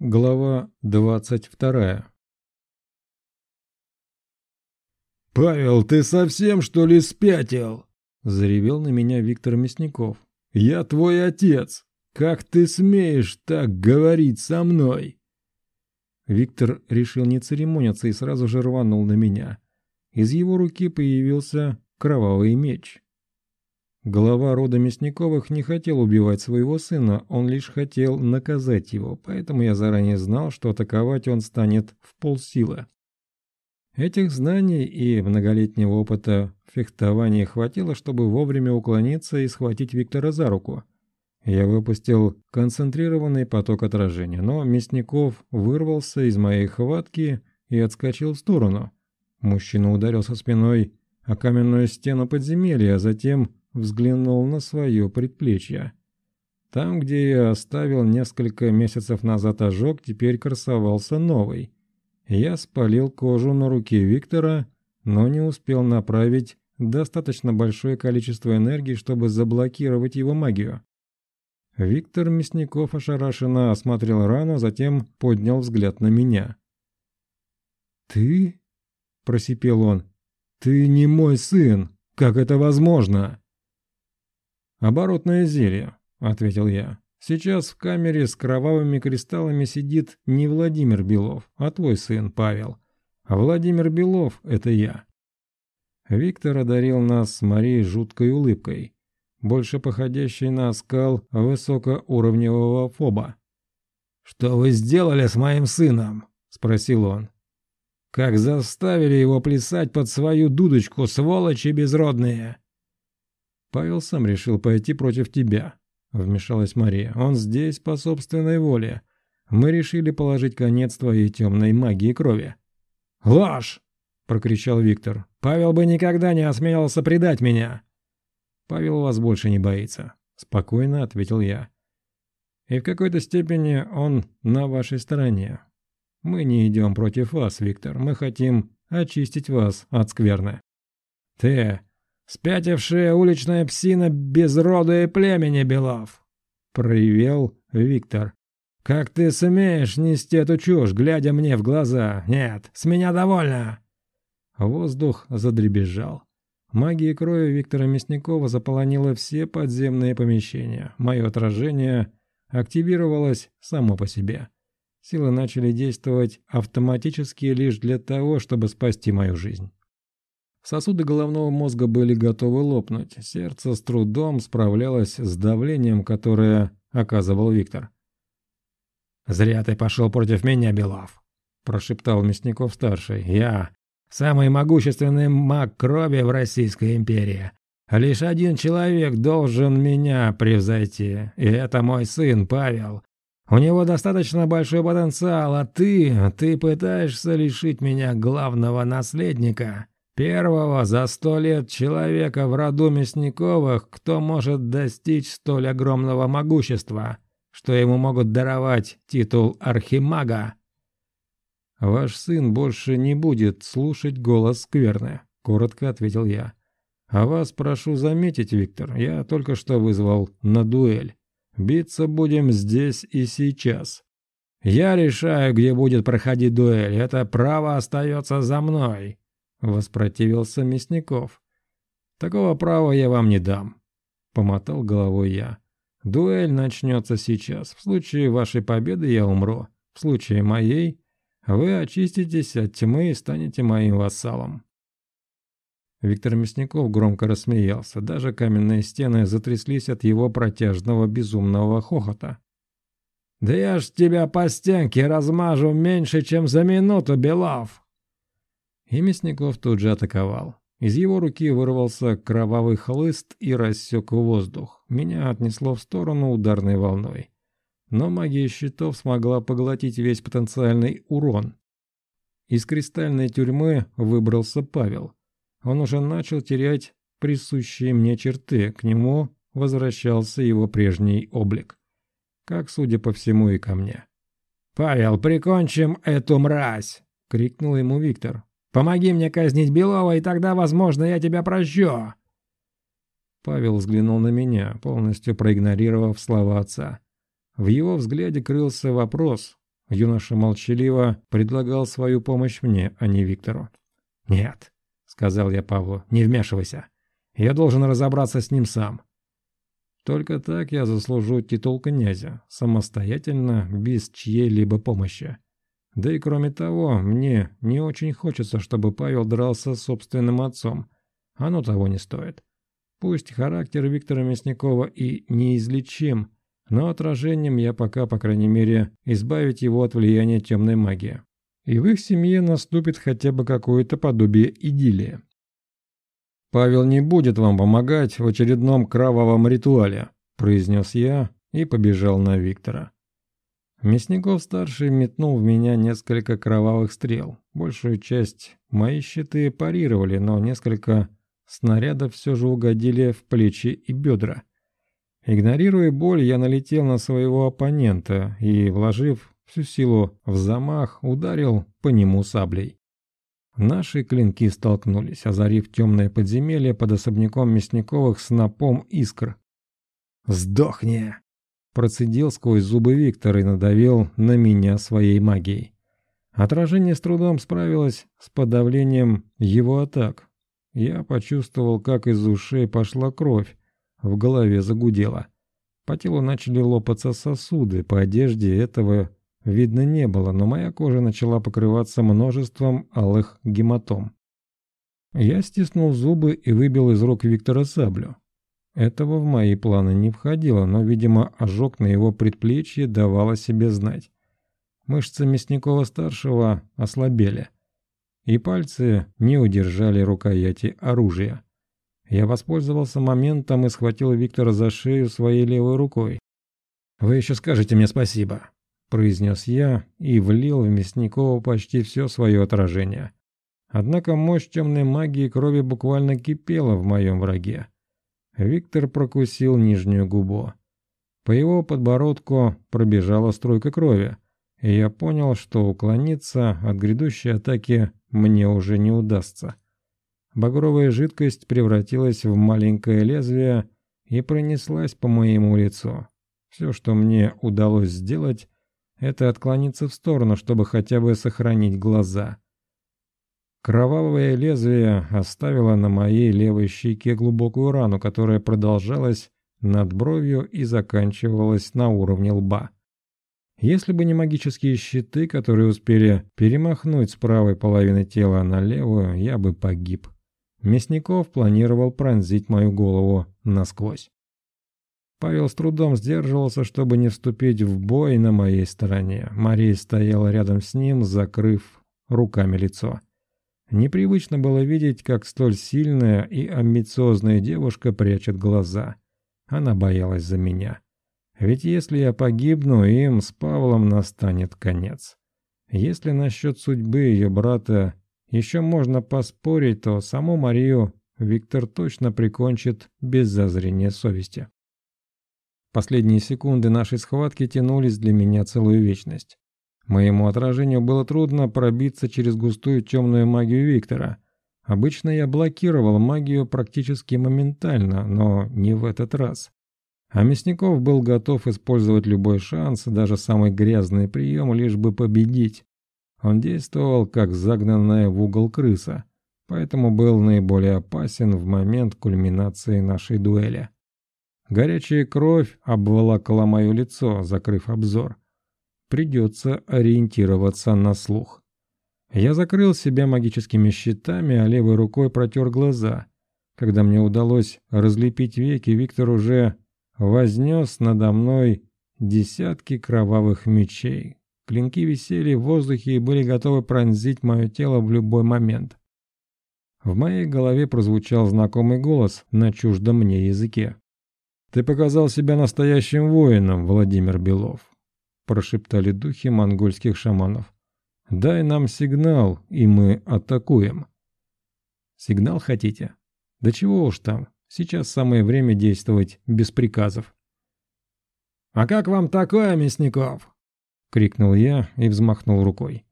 Глава двадцать вторая «Павел, ты совсем, что ли, спятил?» – заревел на меня Виктор Мясников. «Я твой отец! Как ты смеешь так говорить со мной?» Виктор решил не церемониться и сразу же рванул на меня. Из его руки появился кровавый меч. Глава рода Мясниковых не хотел убивать своего сына, он лишь хотел наказать его, поэтому я заранее знал, что атаковать он станет в полсилы. Этих знаний и многолетнего опыта фехтования хватило, чтобы вовремя уклониться и схватить Виктора за руку. Я выпустил концентрированный поток отражения, но Мясников вырвался из моей хватки и отскочил в сторону. Мужчина ударился спиной о каменную стену подземелья, а затем взглянул на свое предплечье. Там, где я оставил несколько месяцев назад ожог, теперь красовался новый. Я спалил кожу на руке Виктора, но не успел направить достаточно большое количество энергии, чтобы заблокировать его магию. Виктор Мясников ошарашенно осмотрел рану, затем поднял взгляд на меня. «Ты?» – просипел он. «Ты не мой сын! Как это возможно?» «Оборотное зелье», – ответил я. Сейчас в камере с кровавыми кристаллами сидит не Владимир Белов, а твой сын Павел. А Владимир Белов — это я. Виктор одарил нас с Марией жуткой улыбкой, больше походящей на скал высокоуровневого фоба. «Что вы сделали с моим сыном?» — спросил он. «Как заставили его плясать под свою дудочку, сволочи безродные!» Павел сам решил пойти против тебя, — вмешалась Мария. «Он здесь по собственной воле. Мы решили положить конец твоей темной магии крови». «Ложь!» — прокричал Виктор. «Павел бы никогда не осмелился предать меня!» «Павел вас больше не боится», — спокойно ответил я. «И в какой-то степени он на вашей стороне. Мы не идем против вас, Виктор. Мы хотим очистить вас от скверны». «Ты «Спятившая уличная псина без рода и племени, Белов!» — проявил Виктор. «Как ты смеешь нести эту чушь, глядя мне в глаза? Нет, с меня довольно!» Воздух задребезжал. Магия крови Виктора Мясникова заполонила все подземные помещения. Мое отражение активировалось само по себе. Силы начали действовать автоматически лишь для того, чтобы спасти мою жизнь. Сосуды головного мозга были готовы лопнуть. Сердце с трудом справлялось с давлением, которое оказывал Виктор. «Зря ты пошел против меня, Белов», – прошептал Мясников-старший. «Я самый могущественный маг крови в Российской империи. Лишь один человек должен меня превзойти, и это мой сын Павел. У него достаточно большой потенциал, а ты, ты пытаешься лишить меня главного наследника». Первого за сто лет человека в роду Мясниковых, кто может достичь столь огромного могущества, что ему могут даровать титул архимага. «Ваш сын больше не будет слушать голос скверны», — коротко ответил я. «А вас прошу заметить, Виктор, я только что вызвал на дуэль. Биться будем здесь и сейчас». «Я решаю, где будет проходить дуэль. Это право остается за мной», — воспротивился Мясников. «Такого права я вам не дам», — помотал головой я. «Дуэль начнется сейчас. В случае вашей победы я умру. В случае моей вы очиститесь от тьмы и станете моим вассалом». Виктор Мясников громко рассмеялся. Даже каменные стены затряслись от его протяжного безумного хохота. «Да я ж тебя по стенке размажу меньше, чем за минуту, Белов!» И Мясников тут же атаковал. Из его руки вырвался кровавый хлыст и рассек воздух. Меня отнесло в сторону ударной волной. Но магия щитов смогла поглотить весь потенциальный урон. Из кристальной тюрьмы выбрался Павел. Он уже начал терять присущие мне черты, к нему возвращался его прежний облик. Как, судя по всему, и ко мне. «Павел, прикончим эту мразь!» — крикнул ему Виктор. Помоги мне казнить Белова, и тогда, возможно, я тебя прощу!» Павел взглянул на меня, полностью проигнорировав слова отца. В его взгляде крылся вопрос, Юноша молчаливо предлагал свою помощь мне, а не Виктору. «Нет», — сказал я Павлу, — «не вмешивайся. Я должен разобраться с ним сам». Только так я заслужу титул князя, самостоятельно, без чьей-либо помощи. Да и кроме того, мне не очень хочется, чтобы Павел дрался с собственным отцом. Оно того не стоит. Пусть характер Виктора Мясникова и неизлечим, но отражением я пока, по крайней мере, избавить его от влияния темной магии. И в их семье наступит хотя бы какое-то подобие идиллии. «Павел не будет вам помогать в очередном кровавом ритуале», – произнес я и побежал на Виктора. Мясников-старший метнул в меня несколько кровавых стрел. Большую часть мои щиты парировали, но несколько снарядов все же угодили в плечи и бедра. Игнорируя боль, я налетел на своего оппонента и, вложив всю силу в замах, ударил по нему саблей. Наши клинки столкнулись, озарив темное подземелье под особняком Мясниковых снопом искр. «Сдохни!» Процедил сквозь зубы Виктор и надавил на меня своей магией. Отражение с трудом справилось с подавлением его атак. Я почувствовал, как из ушей пошла кровь, в голове загудело. По телу начали лопаться сосуды, по одежде этого видно не было, но моя кожа начала покрываться множеством алых гематом. Я стиснул зубы и выбил из рук Виктора саблю. Этого в мои планы не входило, но, видимо, ожог на его предплечье давал о себе знать. Мышцы Мясникова-старшего ослабели, и пальцы не удержали рукояти оружия. Я воспользовался моментом и схватил Виктора за шею своей левой рукой. «Вы еще скажете мне спасибо», — произнес я и влил в Мясникова почти все свое отражение. Однако мощь темной магии крови буквально кипела в моем враге. Виктор прокусил нижнюю губу. По его подбородку пробежала струйка крови, и я понял, что уклониться от грядущей атаки мне уже не удастся. Багровая жидкость превратилась в маленькое лезвие и пронеслась по моему лицу. Все, что мне удалось сделать, это отклониться в сторону, чтобы хотя бы сохранить глаза. Кровавое лезвие оставило на моей левой щеке глубокую рану, которая продолжалась над бровью и заканчивалась на уровне лба. Если бы не магические щиты, которые успели перемахнуть с правой половины тела на левую, я бы погиб. Мясников планировал пронзить мою голову насквозь. Павел с трудом сдерживался, чтобы не вступить в бой на моей стороне. Мария стояла рядом с ним, закрыв руками лицо. Непривычно было видеть, как столь сильная и амбициозная девушка прячет глаза. Она боялась за меня. Ведь если я погибну, им с Павлом настанет конец. Если насчет судьбы ее брата еще можно поспорить, то саму Марию Виктор точно прикончит без зазрения совести. Последние секунды нашей схватки тянулись для меня целую вечность. Моему отражению было трудно пробиться через густую темную магию Виктора. Обычно я блокировал магию практически моментально, но не в этот раз. А Мясников был готов использовать любой шанс, даже самый грязный прием, лишь бы победить. Он действовал как загнанная в угол крыса, поэтому был наиболее опасен в момент кульминации нашей дуэли. Горячая кровь обволокла мое лицо, закрыв обзор придется ориентироваться на слух. Я закрыл себя магическими щитами, а левой рукой протер глаза. Когда мне удалось разлепить веки, Виктор уже вознес надо мной десятки кровавых мечей. Клинки висели в воздухе и были готовы пронзить мое тело в любой момент. В моей голове прозвучал знакомый голос на чуждом мне языке. «Ты показал себя настоящим воином, Владимир Белов прошептали духи монгольских шаманов. «Дай нам сигнал, и мы атакуем». «Сигнал хотите? Да чего уж там, сейчас самое время действовать без приказов». «А как вам такое, Мясников?» — крикнул я и взмахнул рукой.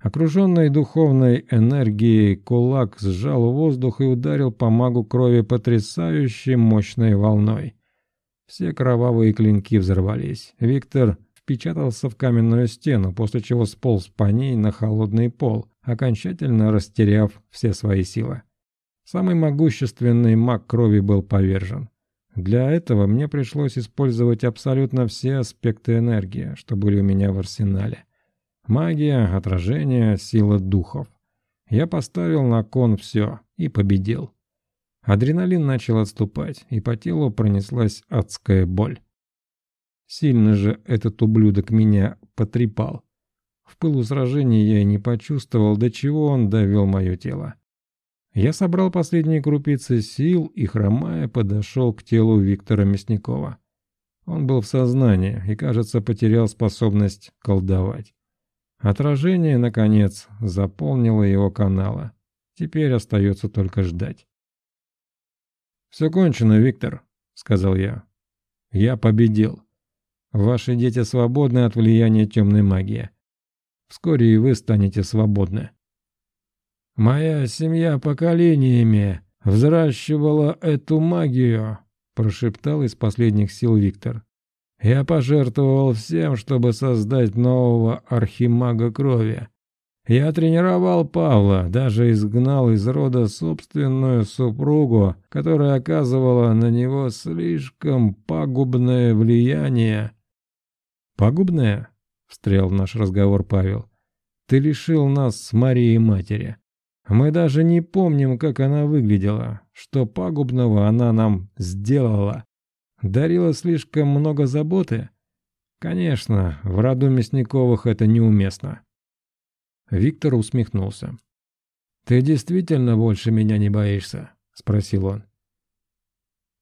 Окруженный духовной энергией кулак сжал воздух и ударил по магу крови потрясающей мощной волной. Все кровавые клинки взорвались. Виктор впечатался в каменную стену, после чего сполз по ней на холодный пол, окончательно растеряв все свои силы. Самый могущественный маг крови был повержен. Для этого мне пришлось использовать абсолютно все аспекты энергии, что были у меня в арсенале. Магия, отражение, сила духов. Я поставил на кон все и победил. Адреналин начал отступать, и по телу пронеслась адская боль. Сильно же этот ублюдок меня потрепал. В пылу сражения я и не почувствовал, до чего он довел мое тело. Я собрал последние крупицы сил и, хромая, подошел к телу Виктора Мясникова. Он был в сознании и, кажется, потерял способность колдовать. Отражение, наконец, заполнило его каналы. Теперь остается только ждать. «Все кончено, Виктор», — сказал я. «Я победил. Ваши дети свободны от влияния темной магии. Вскоре и вы станете свободны». «Моя семья поколениями взращивала эту магию», — прошептал из последних сил Виктор. «Я пожертвовал всем, чтобы создать нового архимага крови. Я тренировал Павла, даже изгнал из рода собственную супругу, которая оказывала на него слишком пагубное влияние». «Пагубное?» — встрял в наш разговор Павел. «Ты лишил нас с Марией матери. Мы даже не помним, как она выглядела, что пагубного она нам сделала. Дарила слишком много заботы? Конечно, в роду Мясниковых это неуместно. Виктор усмехнулся. «Ты действительно больше меня не боишься?» — спросил он.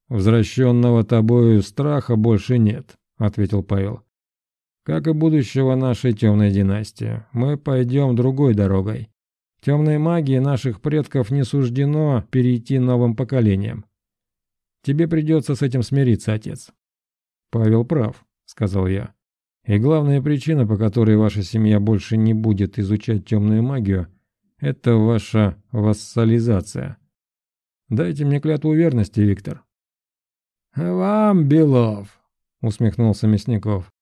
«Возвращенного тобою страха больше нет», — ответил Павел. «Как и будущего нашей темной династии, мы пойдем другой дорогой. Темной магии наших предков не суждено перейти новым поколениям. Тебе придется с этим смириться, отец. Павел прав, сказал я. И главная причина, по которой ваша семья больше не будет изучать темную магию, это ваша вассализация. Дайте мне клятву верности, Виктор. «Вам, Белов!» — усмехнулся Мясников.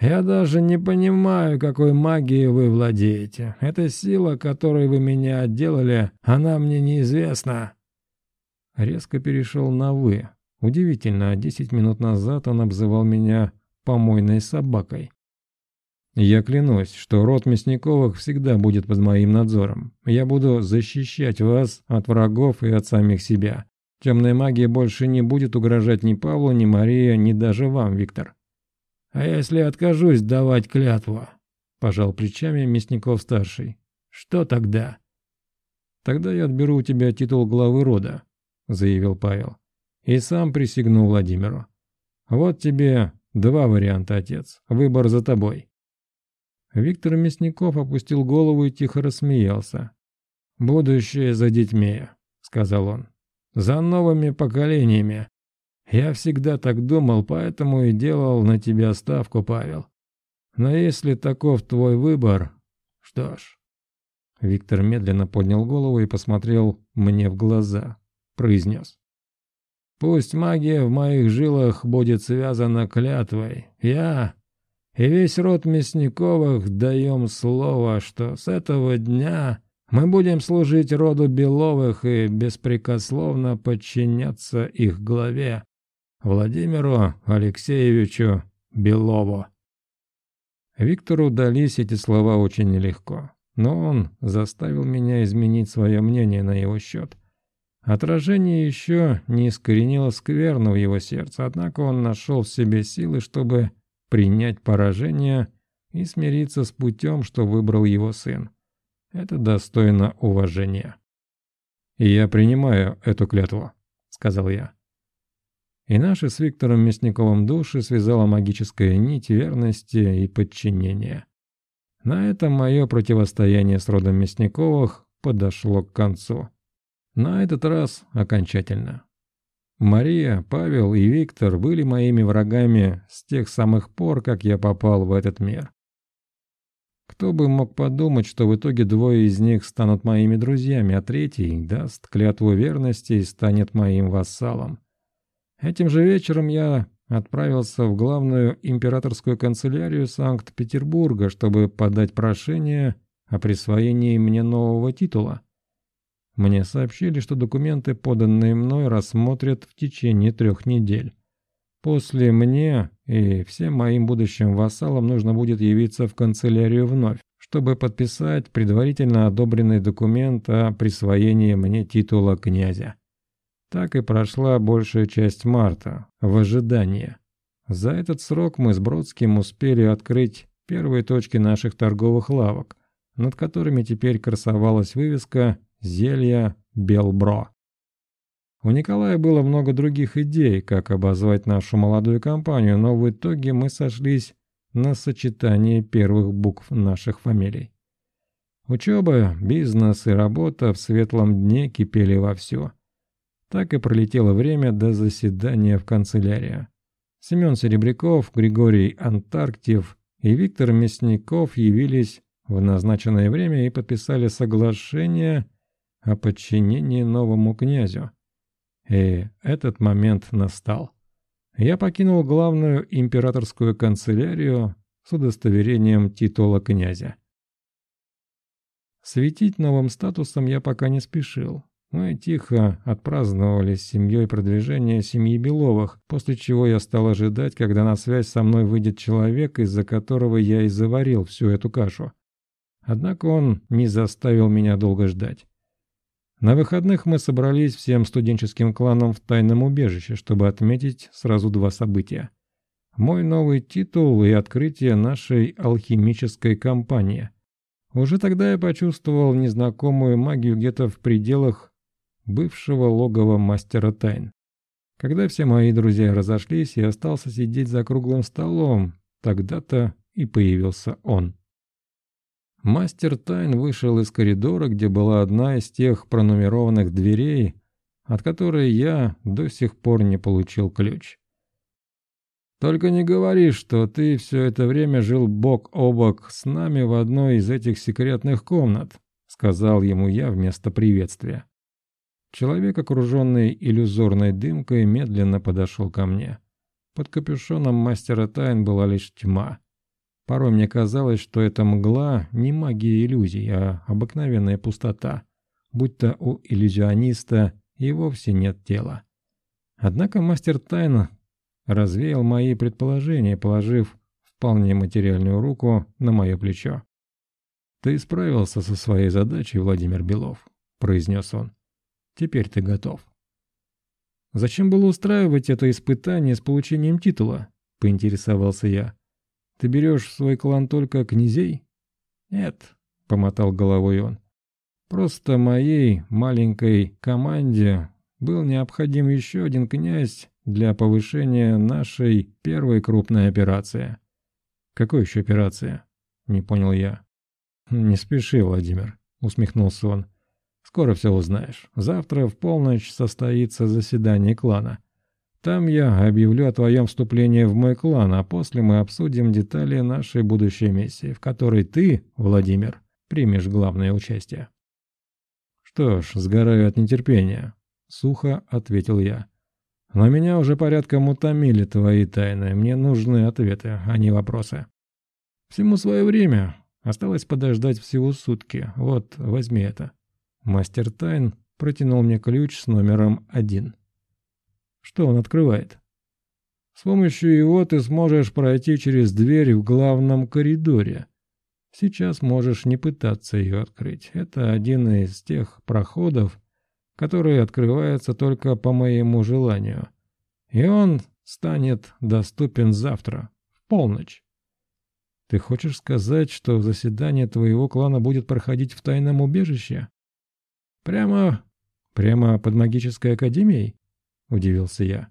Я даже не понимаю, какой магией вы владеете. Эта сила, которой вы меня отделали, она мне неизвестна». Резко перешел на «вы». Удивительно, десять минут назад он обзывал меня помойной собакой. Я клянусь, что род Мясниковых всегда будет под моим надзором. Я буду защищать вас от врагов и от самих себя. Темная магия больше не будет угрожать ни Павлу, ни Марии, ни даже вам, Виктор. «А если откажусь давать клятву?» — пожал плечами Мясников-старший. «Что тогда?» «Тогда я отберу у тебя титул главы рода», — заявил Павел. И сам присягнул Владимиру. «Вот тебе два варианта, отец. Выбор за тобой». Виктор Мясников опустил голову и тихо рассмеялся. «Будущее за детьми», — сказал он. «За новыми поколениями. Я всегда так думал, поэтому и делал на тебя ставку, Павел. Но если таков твой выбор, что ж...» Виктор медленно поднял голову и посмотрел мне в глаза. Произнес. «Пусть магия в моих жилах будет связана клятвой. Я и весь род Мясниковых даем слово, что с этого дня мы будем служить роду Беловых и беспрекословно подчиняться их главе. Владимиру Алексеевичу Белову. Виктору дались эти слова очень нелегко, но он заставил меня изменить свое мнение на его счет. Отражение еще не искоренило скверну в его сердце, однако он нашел в себе силы, чтобы принять поражение и смириться с путем, что выбрал его сын. Это достойно уважения. «И я принимаю эту клятву», — сказал я. И наши с Виктором Мясниковым души связала магическая нить верности и подчинения. На этом мое противостояние с родом Мясниковых подошло к концу. На этот раз окончательно. Мария, Павел и Виктор были моими врагами с тех самых пор, как я попал в этот мир. Кто бы мог подумать, что в итоге двое из них станут моими друзьями, а третий даст клятву верности и станет моим вассалом. Этим же вечером я отправился в главную императорскую канцелярию Санкт-Петербурга, чтобы подать прошение о присвоении мне нового титула. Мне сообщили, что документы, поданные мной, рассмотрят в течение трех недель. После мне и всем моим будущим вассалам нужно будет явиться в канцелярию вновь, чтобы подписать предварительно одобренный документ о присвоении мне титула князя. Так и прошла большая часть марта, в ожидании. За этот срок мы с Бродским успели открыть первые точки наших торговых лавок, над которыми теперь красовалась вывеска «Зелья Белбро». У Николая было много других идей, как обозвать нашу молодую компанию, но в итоге мы сошлись на сочетании первых букв наших фамилий. Учеба, бизнес и работа в светлом дне кипели вовсю. Так и пролетело время до заседания в канцелярии. Семен Серебряков, Григорий Антарктив и Виктор Мясников явились в назначенное время и подписали соглашение о подчинении новому князю. И этот момент настал. Я покинул главную императорскую канцелярию с удостоверением титула князя. Светить новым статусом я пока не спешил. Мы тихо отпраздновали с семьей продвижение семьи Беловых, после чего я стал ожидать, когда на связь со мной выйдет человек, из-за которого я и заварил всю эту кашу. Однако он не заставил меня долго ждать. На выходных мы собрались всем студенческим кланом в тайном убежище, чтобы отметить сразу два события. Мой новый титул и открытие нашей алхимической компании. Уже тогда я почувствовал незнакомую магию где-то в пределах бывшего логова мастера тайн. Когда все мои друзья разошлись, я остался сидеть за круглым столом, тогда-то и появился он. Мастер тайн вышел из коридора, где была одна из тех пронумерованных дверей, от которой я до сих пор не получил ключ. «Только не говори, что ты все это время жил бок о бок с нами в одной из этих секретных комнат», — сказал ему я вместо приветствия. Человек, окруженный иллюзорной дымкой, медленно подошел ко мне. Под капюшоном мастера тайн была лишь тьма. Порой мне казалось, что эта мгла не магия иллюзий, а обыкновенная пустота, будто у иллюзиониста и вовсе нет тела. Однако мастер тайн развеял мои предположения, положив вполне материальную руку на мое плечо. «Ты справился со своей задачей, Владимир Белов», — произнес он. Теперь ты готов. Зачем было устраивать это испытание с получением титула? Поинтересовался я. Ты берешь в свой клан только князей? Нет, помотал головой он. Просто моей маленькой команде был необходим еще один князь для повышения нашей первой крупной операции. Какой еще операции? Не понял я. Не спеши, Владимир, усмехнулся он. Скоро все узнаешь. Завтра в полночь состоится заседание клана. Там я объявлю о твоем вступлении в мой клан, а после мы обсудим детали нашей будущей миссии, в которой ты, Владимир, примешь главное участие. Что ж, сгораю от нетерпения, сухо ответил я. Но меня уже порядком утомили твои тайны. Мне нужны ответы, а не вопросы. Всему свое время. Осталось подождать всего сутки. Вот, возьми это. Мастер Тайн протянул мне ключ с номером один. Что он открывает? С помощью его ты сможешь пройти через дверь в главном коридоре. Сейчас можешь не пытаться ее открыть. Это один из тех проходов, которые открываются только по моему желанию. И он станет доступен завтра, в полночь. Ты хочешь сказать, что заседание твоего клана будет проходить в тайном убежище? «Прямо... прямо под магической академией?» — удивился я.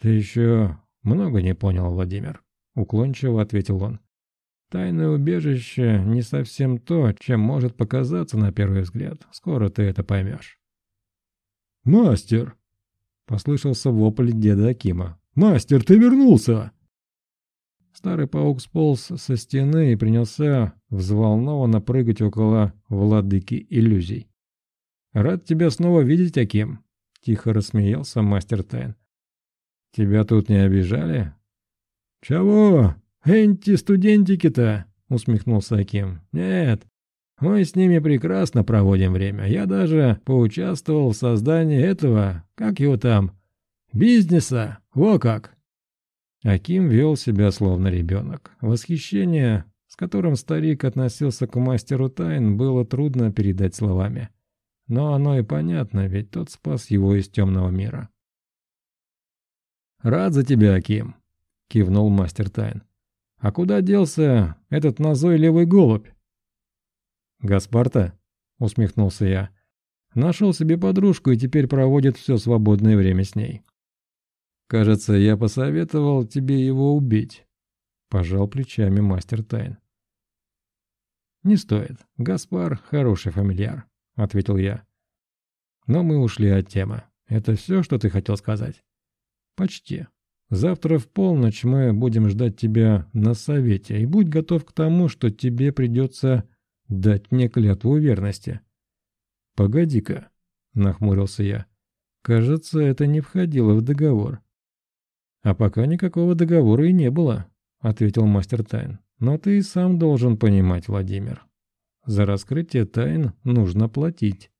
«Ты еще много не понял, Владимир», — уклончиво ответил он. «Тайное убежище не совсем то, чем может показаться на первый взгляд. Скоро ты это поймешь». «Мастер!» — послышался вопль деда Акима. «Мастер, ты вернулся!» Старый паук сполз со стены и принялся взволнованно прыгать около владыки иллюзий. «Рад тебя снова видеть, Аким», — тихо рассмеялся мастер Тайн. Тебя тут не обижали?» «Чего? Энти-студентики-то?» — усмехнулся Аким. «Нет, мы с ними прекрасно проводим время. Я даже поучаствовал в создании этого, как его там, бизнеса. Во как!» Аким вел себя словно ребенок. Восхищение, с которым старик относился к мастеру тайн, было трудно передать словами. Но оно и понятно, ведь тот спас его из темного мира. «Рад за тебя, Аким», — кивнул мастер тайн. «А куда делся этот назойливый голубь?» «Гаспарта?» — усмехнулся я. «Нашел себе подружку и теперь проводит все свободное время с ней». «Кажется, я посоветовал тебе его убить», — пожал плечами мастер тайн. «Не стоит. Гаспар — хороший фамильяр», — ответил я. «Но мы ушли от темы. Это все, что ты хотел сказать?» «Почти. Завтра в полночь мы будем ждать тебя на совете, и будь готов к тому, что тебе придется дать мне клятву верности». «Погоди-ка», — нахмурился я. «Кажется, это не входило в договор». «А пока никакого договора и не было», — ответил мастер тайн. «Но ты и сам должен понимать, Владимир. За раскрытие тайн нужно платить».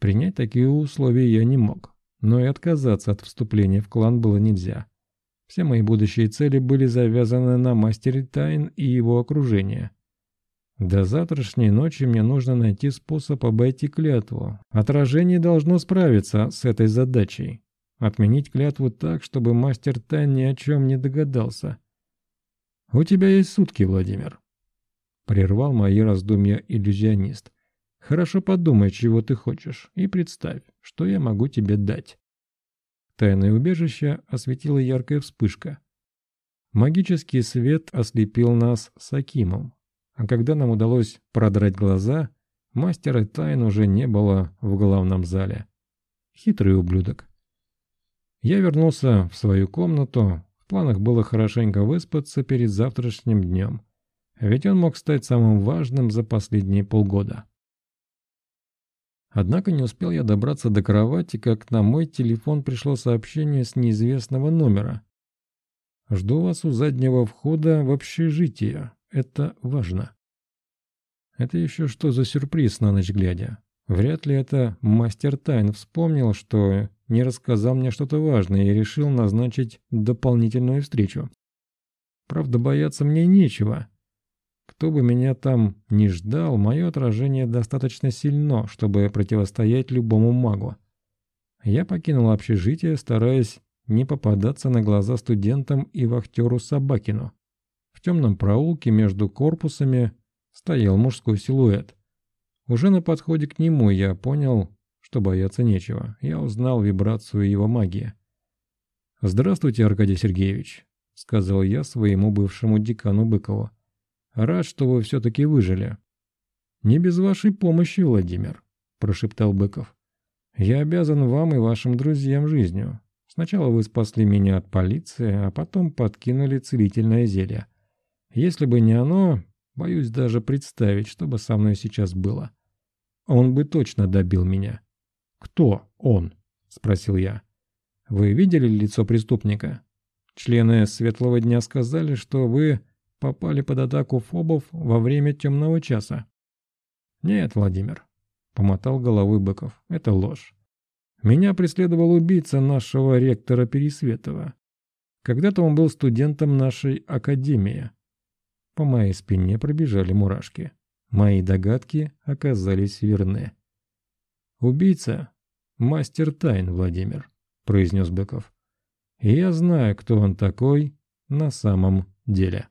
Принять такие условия я не мог, но и отказаться от вступления в клан было нельзя. Все мои будущие цели были завязаны на мастере тайн и его окружение. До завтрашней ночи мне нужно найти способ обойти клятву. Отражение должно справиться с этой задачей. Отменить клятву так, чтобы мастер тайн ни о чем не догадался. «У тебя есть сутки, Владимир», — прервал мои раздумья иллюзионист. «Хорошо подумай, чего ты хочешь, и представь, что я могу тебе дать». Тайное убежище осветила яркая вспышка. Магический свет ослепил нас с Акимом, а когда нам удалось продрать глаза, мастера тайн уже не было в главном зале. Хитрый ублюдок. Я вернулся в свою комнату. В планах было хорошенько выспаться перед завтрашним днем. Ведь он мог стать самым важным за последние полгода. Однако не успел я добраться до кровати, как на мой телефон пришло сообщение с неизвестного номера. «Жду вас у заднего входа в общежитие. Это важно». Это еще что за сюрприз на ночь глядя? Вряд ли это мастер тайн вспомнил, что не рассказал мне что-то важное и решил назначить дополнительную встречу. Правда, бояться мне нечего. Кто бы меня там ни ждал, мое отражение достаточно сильно, чтобы противостоять любому магу. Я покинул общежитие, стараясь не попадаться на глаза студентам и вахтеру Собакину. В темном проулке между корпусами стоял мужской силуэт. Уже на подходе к нему я понял, что бояться нечего. Я узнал вибрацию его магии. «Здравствуйте, Аркадий Сергеевич», — сказал я своему бывшему декану Быкову. «Рад, что вы все-таки выжили». «Не без вашей помощи, Владимир», — прошептал Быков. «Я обязан вам и вашим друзьям жизнью. Сначала вы спасли меня от полиции, а потом подкинули целительное зелье. Если бы не оно, боюсь даже представить, что бы со мной сейчас было. Он бы точно добил меня». «Кто он?» – спросил я. «Вы видели лицо преступника? Члены Светлого Дня сказали, что вы попали под атаку фобов во время темного часа». «Нет, Владимир», – помотал головой Быков, – «это ложь. Меня преследовал убийца нашего ректора Пересветова. Когда-то он был студентом нашей академии. По моей спине пробежали мурашки. Мои догадки оказались верны. «Убийца — мастер тайн, Владимир», — произнес Быков. «И я знаю, кто он такой на самом деле».